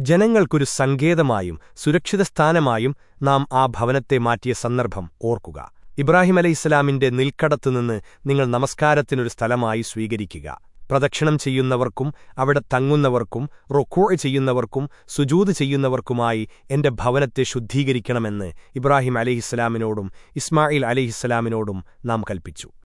ജനങ്ങൾക്കൊരു സങ്കേതമായും സുരക്ഷിതസ്ഥാനമായും നാം ആ ഭവനത്തെ മാറ്റിയ സന്ദർഭം ഓർക്കുക. ഇബ്രാഹിം അലൈഹിസ്സലാമിന്റെ നിൽക്കടത്തുനിന്ന് നിങ്ങൾ നമസ്കാരത്തിനൊരു സ്ഥലമായി സ്വീകരിക്കുക. പ്രദക്ഷിണം ചെയ്യുന്നവർക്കും അവിടെ തങ്ങുന്നവർക്കും റൊക്കോ ചെയ്യുന്നവർക്കും സുജൂത് ചെയ്യുന്നവർക്കുമായി എന്റെ ഭവനത്തെ ശുദ്ധീകരിക്കണമെന്ന് ഇബ്രാഹിം അലഹിസ്സലാമിനോടും ഇസ്മായിൽ അലഹിസ്സലാമിനോടും നാം കൽപ്പിച്ചു.